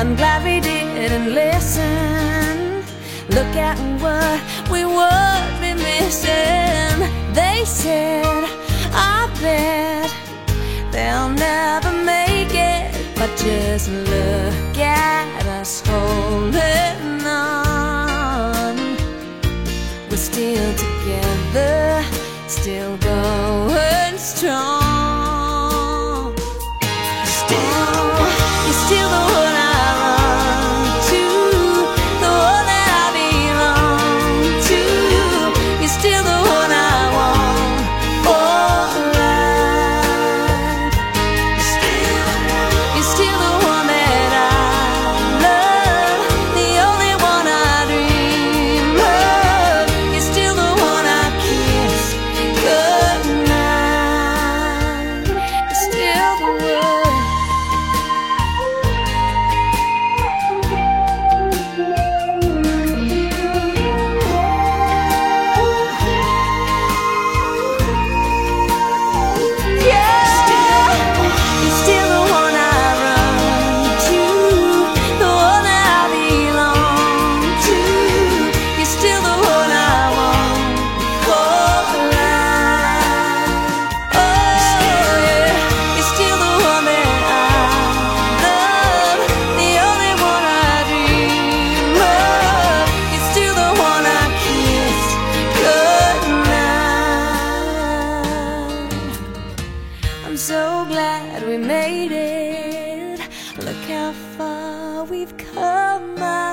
I'm glad we didn't listen. Look at what we would be missing. They said, I bet they'll never make it. But just look at us holding on. We're still together, still I'm so glad we made it. Look how far we've come.